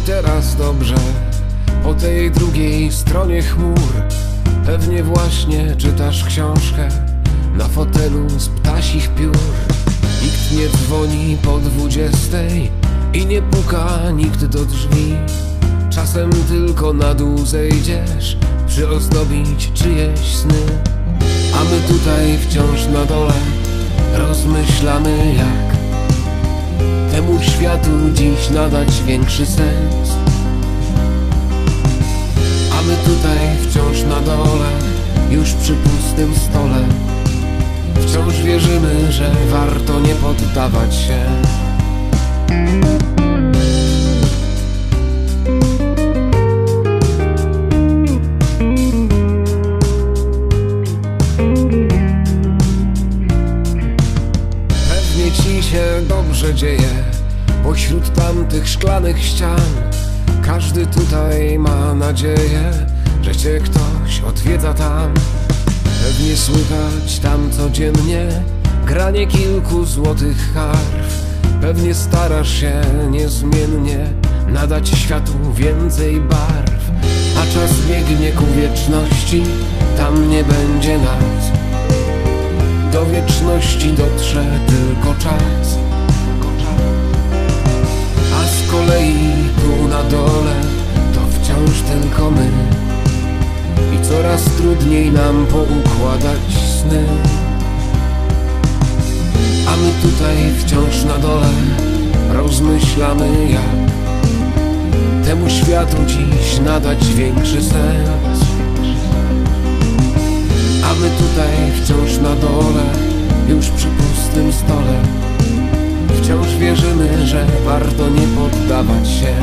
teraz dobrze. Po tej drugiej stronie chmur Pewnie właśnie czytasz książkę Na fotelu z ptasich piór. Nikt nie dzwoni po dwudziestej I nie puka nikt do drzwi. Czasem tylko na dół zejdziesz Przyozdobić czyjeś sny. A my tutaj wciąż na dole Rozmyślamy jak Temu światu dziś nadać większy sens. A my tutaj wciąż na dole Już przy pustym stole. Wciąż wierzymy, że warto nie poddawać się Pewnie ci się dobrze dzieje Pośród tamtych szklanych ścian. Każdy tutaj ma nadzieję Że cię ktoś odwiedza tam. Pewnie słychać tam codziennie Granie kilku złotych harf. Pewnie starasz się niezmiennie Nadać światu więcej barw. A czas biegnie ku wieczności Tam nie będzie nas do wieczności dotrze tylko czas. A z kolei tu na dole To wciąż tylko my. I coraz trudniej nam poukładać sny. A my tutaj wciąż na dole Rozmyślamy jak Temu światu dziś nadać większy sens na dole, już przy pustym stole. Wciąż wierzymy, że warto nie poddawać się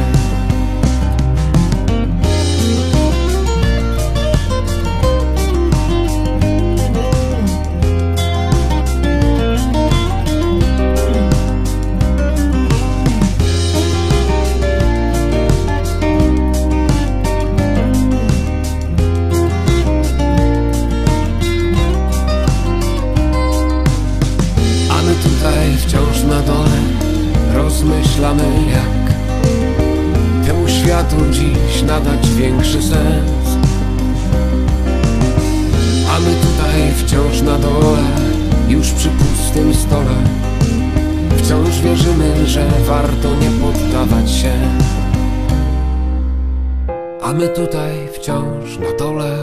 światu dziś nadać większy sens. A my tutaj wciąż na dole, już przy pustym stole. Wciąż wierzymy, że warto nie poddawać się. A my tutaj wciąż na dole